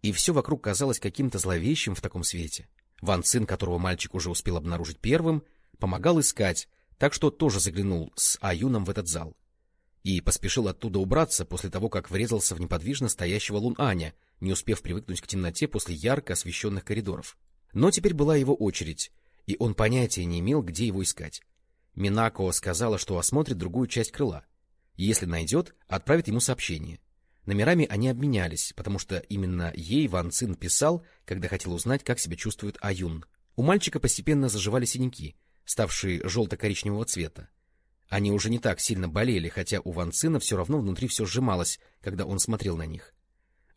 и все вокруг казалось каким-то зловещим в таком свете. Ван Цин, которого мальчик уже успел обнаружить первым, помогал искать, так что тоже заглянул с Аюном в этот зал. И поспешил оттуда убраться после того, как врезался в неподвижно стоящего Лун Аня, не успев привыкнуть к темноте после ярко освещенных коридоров. Но теперь была его очередь, и он понятия не имел, где его искать. Минако сказала, что осмотрит другую часть крыла. Если найдет, отправит ему сообщение. Номерами они обменялись, потому что именно ей Ван Цин писал, когда хотел узнать, как себя чувствует Аюн. У мальчика постепенно заживали синяки, ставшие желто-коричневого цвета. Они уже не так сильно болели, хотя у Ван Цина все равно внутри все сжималось, когда он смотрел на них.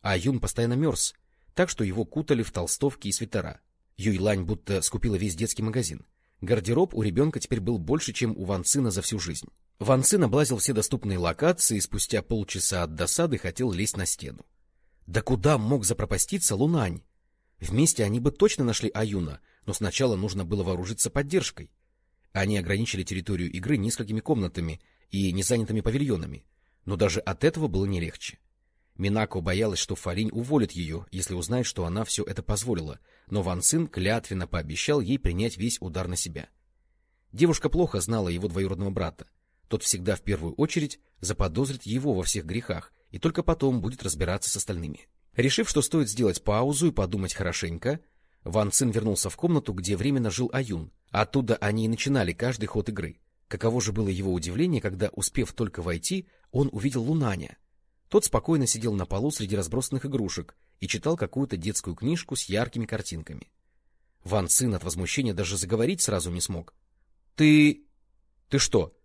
А Юн постоянно мерз, так что его кутали в толстовки и свитера. Юйлань будто скупила весь детский магазин. Гардероб у ребенка теперь был больше, чем у Ван Цина за всю жизнь. Ван Цин облазил все доступные локации и спустя полчаса от досады хотел лезть на стену. Да куда мог запропаститься Лунань? Вместе они бы точно нашли Аюна, но сначала нужно было вооружиться поддержкой. Они ограничили территорию игры несколькими комнатами и незанятыми павильонами, но даже от этого было не легче. Минако боялась, что Фалинь уволит ее, если узнает, что она все это позволила, но Ван Цин клятвенно пообещал ей принять весь удар на себя. Девушка плохо знала его двоюродного брата. Тот всегда в первую очередь заподозрит его во всех грехах и только потом будет разбираться с остальными. Решив, что стоит сделать паузу и подумать хорошенько, Ван Цин вернулся в комнату, где временно жил Аюн. Оттуда они и начинали каждый ход игры. Каково же было его удивление, когда, успев только войти, он увидел Лунаня. Тот спокойно сидел на полу среди разбросанных игрушек и читал какую-то детскую книжку с яркими картинками. Ван Цин от возмущения даже заговорить сразу не смог. — Ты... ты что,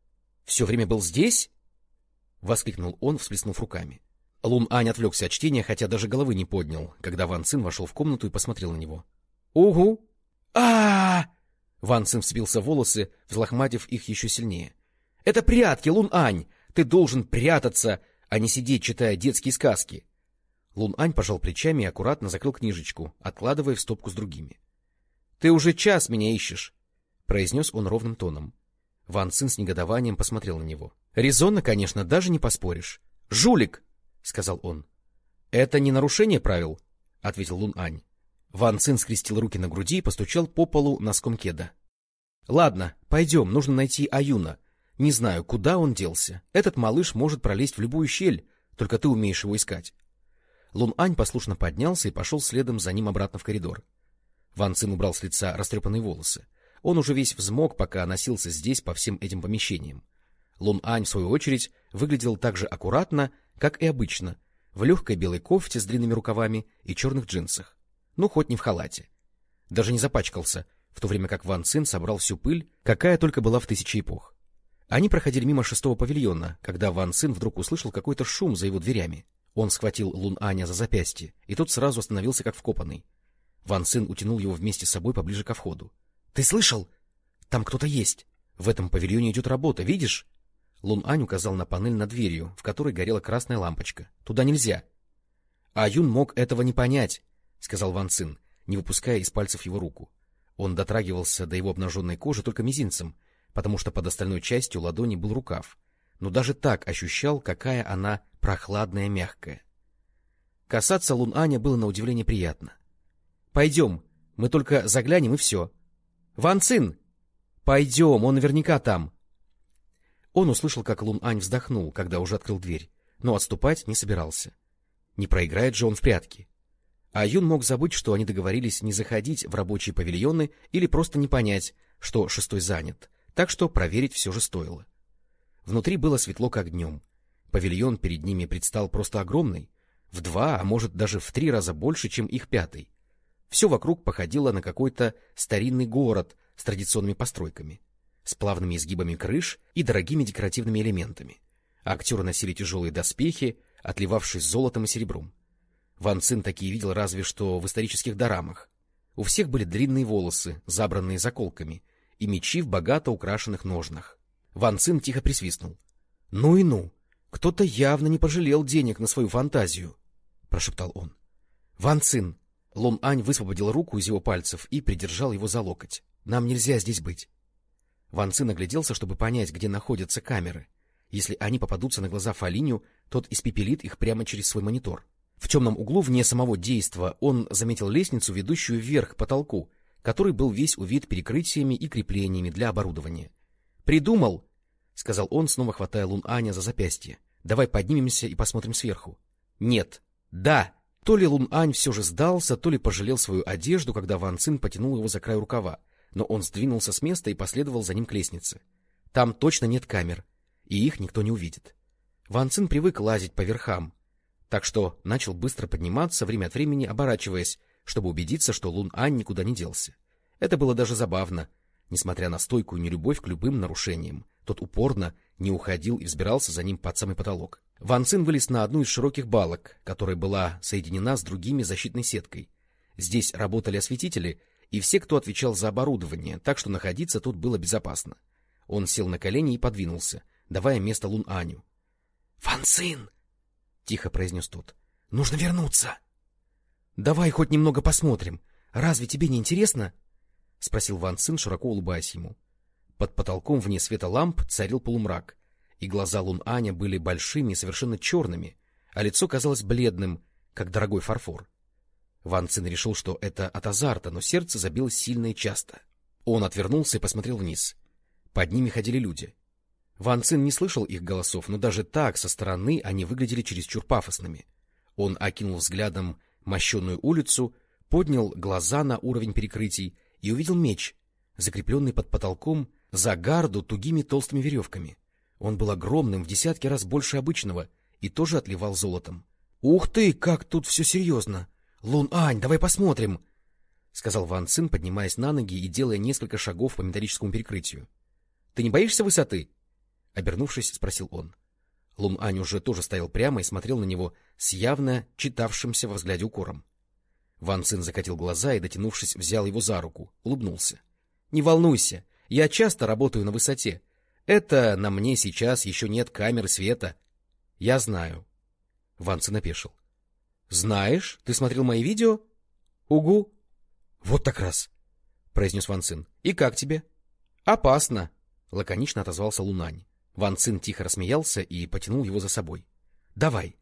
все время был здесь? — воскликнул он, всплеснув руками. Лун Ань отвлекся от чтения, хотя даже головы не поднял, когда Ван Цин вошел в комнату и посмотрел на него. — Угу! а, Ван Цин вцепился в волосы, взлохматив их еще сильнее. — Это прятки, Лун Ань! Ты должен прятаться, а не сидеть, читая детские сказки! Лун Ань пожал плечами и аккуратно закрыл книжечку, откладывая в стопку с другими. — Ты уже час меня ищешь! — произнес он ровным тоном. Ван Цин с негодованием посмотрел на него. — Резонно, конечно, даже не поспоришь. — Жулик! — сказал он. — Это не нарушение правил, — ответил Лун Ань. Ван Цин скрестил руки на груди и постучал по полу носком кеда. — Ладно, пойдем, нужно найти Аюна. Не знаю, куда он делся. Этот малыш может пролезть в любую щель, только ты умеешь его искать. Лун Ань послушно поднялся и пошел следом за ним обратно в коридор. Ван Цин убрал с лица растрепанные волосы. Он уже весь взмок, пока носился здесь по всем этим помещениям. Лун Ань, в свою очередь, выглядел так же аккуратно, как и обычно, в легкой белой кофте с длинными рукавами и черных джинсах. Ну, хоть не в халате. Даже не запачкался, в то время как Ван Цин собрал всю пыль, какая только была в тысячи эпох. Они проходили мимо шестого павильона, когда Ван Цин вдруг услышал какой-то шум за его дверями. Он схватил Лун Аня за запястье, и тот сразу остановился как вкопанный. Ван Цин утянул его вместе с собой поближе ко входу. — Ты слышал? Там кто-то есть. В этом павильоне идет работа, видишь? Лун Ань указал на панель над дверью, в которой горела красная лампочка. — Туда нельзя. — А Юн мог этого не понять, — сказал Ван Цин, не выпуская из пальцев его руку. Он дотрагивался до его обнаженной кожи только мизинцем, потому что под остальной частью ладони был рукав, но даже так ощущал, какая она прохладная, мягкая. Касаться Лун Аня было на удивление приятно. — Пойдем, мы только заглянем и все. —— Ван Цин! Пойдем, он наверняка там. Он услышал, как Лун Ань вздохнул, когда уже открыл дверь, но отступать не собирался. Не проиграет же он в прятки. А Юн мог забыть, что они договорились не заходить в рабочие павильоны или просто не понять, что шестой занят, так что проверить все же стоило. Внутри было светло, как днем. Павильон перед ними предстал просто огромный, в два, а может даже в три раза больше, чем их пятый. Все вокруг походило на какой-то старинный город с традиционными постройками, с плавными изгибами крыш и дорогими декоративными элементами. Актеры носили тяжелые доспехи, отливавшись золотом и серебром. Ван Цин такие видел разве что в исторических дорамах. У всех были длинные волосы, забранные заколками, и мечи в богато украшенных ножнах. Ван Цин тихо присвистнул. — Ну и ну! Кто-то явно не пожалел денег на свою фантазию, — прошептал он. — Ван Цин, Лун Ань высвободил руку из его пальцев и придержал его за локоть. — Нам нельзя здесь быть. Ван Цин огляделся, чтобы понять, где находятся камеры. Если они попадутся на глаза Фалиню, тот испепелит их прямо через свой монитор. В темном углу, вне самого действа, он заметил лестницу, ведущую вверх к потолку, который был весь увит перекрытиями и креплениями для оборудования. — Придумал! — сказал он, снова хватая Лун Аня за запястье. — Давай поднимемся и посмотрим сверху. — Нет. — Да! То ли Лун Ань все же сдался, то ли пожалел свою одежду, когда Ван Цин потянул его за край рукава, но он сдвинулся с места и последовал за ним к лестнице. Там точно нет камер, и их никто не увидит. Ван Цин привык лазить по верхам, так что начал быстро подниматься, время от времени оборачиваясь, чтобы убедиться, что Лун Ань никуда не делся. Это было даже забавно, несмотря на стойкую нелюбовь к любым нарушениям. Тот упорно не уходил и взбирался за ним под самый потолок. Ван Цин вылез на одну из широких балок, которая была соединена с другими защитной сеткой. Здесь работали осветители и все, кто отвечал за оборудование, так что находиться тут было безопасно. Он сел на колени и подвинулся, давая место Лун Аню. — Ван Цин! — тихо произнес тот. — Нужно вернуться. — Давай хоть немного посмотрим. Разве тебе не интересно? — спросил Ван Цин, широко улыбаясь ему. Под потолком вне света ламп царил полумрак, и глаза Лун Аня были большими и совершенно черными, а лицо казалось бледным, как дорогой фарфор. Ван Цин решил, что это от азарта, но сердце забилось сильно и часто. Он отвернулся и посмотрел вниз. Под ними ходили люди. Ван Цин не слышал их голосов, но даже так, со стороны, они выглядели чересчур пафосными. Он окинул взглядом мощенную улицу, поднял глаза на уровень перекрытий и увидел меч, закрепленный под потолком за гарду тугими толстыми веревками. Он был огромным, в десятки раз больше обычного, и тоже отливал золотом. — Ух ты, как тут все серьезно! Лун Ань, давай посмотрим! — сказал Ван Цин, поднимаясь на ноги и делая несколько шагов по металлическому перекрытию. — Ты не боишься высоты? — обернувшись, спросил он. Лун Ань уже тоже стоял прямо и смотрел на него с явно читавшимся во взгляде укором. Ван Цин закатил глаза и, дотянувшись, взял его за руку, улыбнулся. — Не волнуйся, я часто работаю на высоте. Это на мне сейчас еще нет камеры света. — Я знаю. Ван Цин опешил. — Знаешь? Ты смотрел мои видео? — Угу. — Вот так раз, — произнес Ван Цин. — И как тебе? — Опасно, — лаконично отозвался Лунань. Ван Цин тихо рассмеялся и потянул его за собой. — Давай.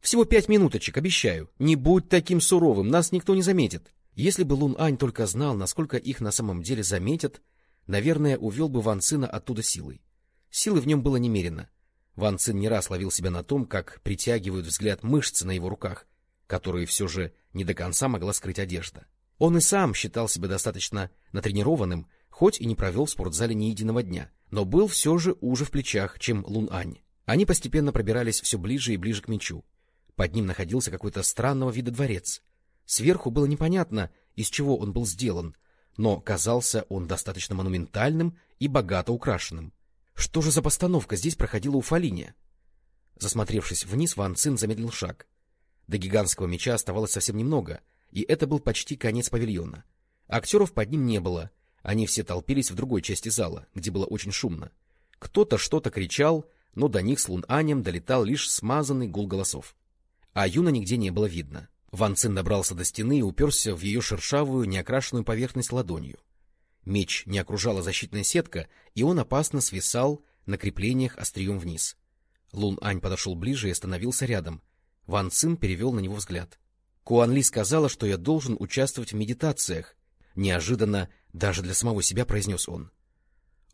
Всего пять минуточек, обещаю. Не будь таким суровым, нас никто не заметит. Если бы Лун Ань только знал, насколько их на самом деле заметят, наверное, увел бы Ван Цина оттуда силой. Силы в нем было немерено. Ван Цин не раз ловил себя на том, как притягивают взгляд мышцы на его руках, которые все же не до конца могла скрыть одежда. Он и сам считал себя достаточно натренированным, хоть и не провел в спортзале ни единого дня, но был все же уже в плечах, чем Лун Ань. Они постепенно пробирались все ближе и ближе к мечу. Под ним находился какой-то странного вида дворец. Сверху было непонятно, из чего он был сделан, но казался он достаточно монументальным и богато украшенным. Что же за постановка здесь проходила у Фалиния? Засмотревшись вниз, Ван Цин замедлил шаг. До гигантского меча оставалось совсем немного, и это был почти конец павильона. Актеров под ним не было, они все толпились в другой части зала, где было очень шумно. Кто-то что-то кричал, но до них с Лун Анем долетал лишь смазанный гул голосов. А Юна нигде не было видно. Ван Цин добрался до стены и уперся в ее шершавую, неокрашенную поверхность ладонью. Меч не окружала защитная сетка, и он опасно свисал на креплениях острием вниз. Лун Ань подошел ближе и остановился рядом. Ван Цин перевел на него взгляд. Куан Ли сказала, что я должен участвовать в медитациях. Неожиданно, даже для самого себя, произнес он.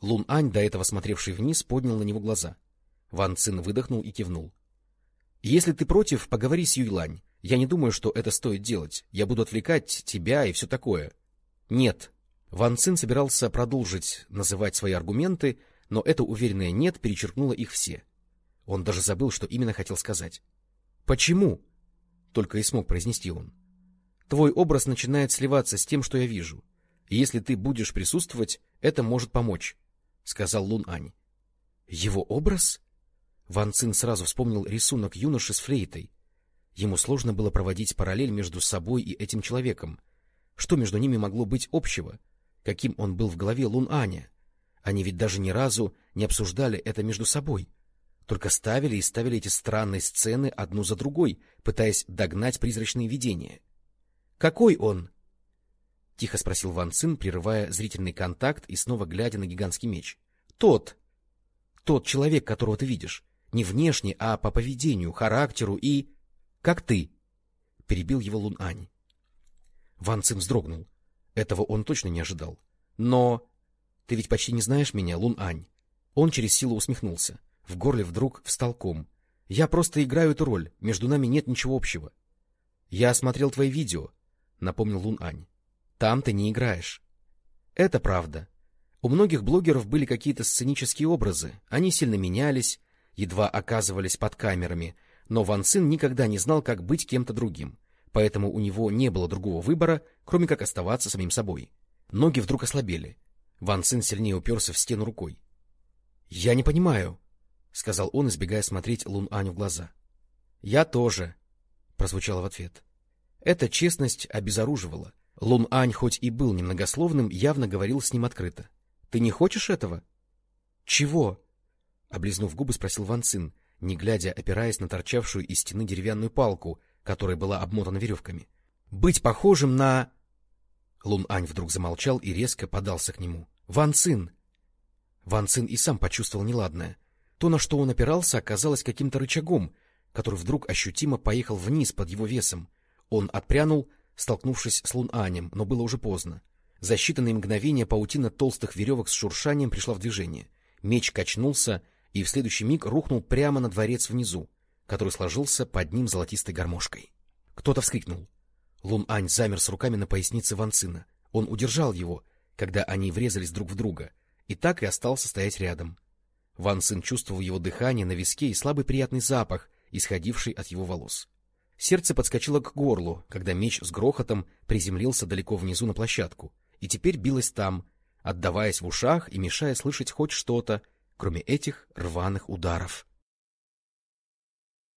Лун Ань, до этого смотревший вниз, поднял на него глаза. Ван Цин выдохнул и кивнул. — Если ты против, поговори с Юйлань. Я не думаю, что это стоит делать. Я буду отвлекать тебя и все такое. — Нет, Ван Цин собирался продолжить называть свои аргументы, но это уверенное «нет» перечеркнуло их все. Он даже забыл, что именно хотел сказать. — Почему? — только и смог произнести он. — Твой образ начинает сливаться с тем, что я вижу. И если ты будешь присутствовать, это может помочь, — сказал Лун Ань. — Его образ? Ван Цин сразу вспомнил рисунок юноши с флейтой. Ему сложно было проводить параллель между собой и этим человеком. Что между ними могло быть общего? — каким он был в голове Лун Аня. Они ведь даже ни разу не обсуждали это между собой, только ставили и ставили эти странные сцены одну за другой, пытаясь догнать призрачные видения. — Какой он? — тихо спросил Ван Цин, прерывая зрительный контакт и снова глядя на гигантский меч. — Тот. Тот человек, которого ты видишь. Не внешне, а по поведению, характеру и... — Как ты? — перебил его Лун Ань. Ван Цин вздрогнул. Этого он точно не ожидал. Но... Ты ведь почти не знаешь меня, Лун Ань. Он через силу усмехнулся. В горле вдруг встал ком. Я просто играю эту роль, между нами нет ничего общего. Я смотрел твои видео, напомнил Лун Ань. Там ты не играешь. Это правда. У многих блогеров были какие-то сценические образы, они сильно менялись, едва оказывались под камерами, но Ван Цин никогда не знал, как быть кем-то другим поэтому у него не было другого выбора, кроме как оставаться самим собой. Ноги вдруг ослабели. Ван Цин сильнее уперся в стену рукой. — Я не понимаю, — сказал он, избегая смотреть Лун Аню в глаза. — Я тоже, — прозвучало в ответ. Эта честность обезоруживала. Лун Ань, хоть и был немногословным, явно говорил с ним открыто. — Ты не хочешь этого? — Чего? Облизнув губы, спросил Ван Цин, не глядя, опираясь на торчавшую из стены деревянную палку, которая была обмотана веревками. — Быть похожим на... Лун Ань вдруг замолчал и резко подался к нему. — Ван Цин! Ван Цин и сам почувствовал неладное. То, на что он опирался, оказалось каким-то рычагом, который вдруг ощутимо поехал вниз под его весом. Он отпрянул, столкнувшись с Лун Анем, но было уже поздно. За считанные мгновения паутина толстых веревок с шуршанием пришла в движение. Меч качнулся и в следующий миг рухнул прямо на дворец внизу, который сложился под ним золотистой гармошкой. Кто-то вскрикнул. Лун Ань замер с руками на пояснице Ван Цина. Он удержал его, когда они врезались друг в друга, и так и остался стоять рядом. Ван Цин чувствовал его дыхание на виске и слабый приятный запах, исходивший от его волос. Сердце подскочило к горлу, когда меч с грохотом приземлился далеко внизу на площадку, и теперь билось там, отдаваясь в ушах и мешая слышать хоть что-то, кроме этих рваных ударов.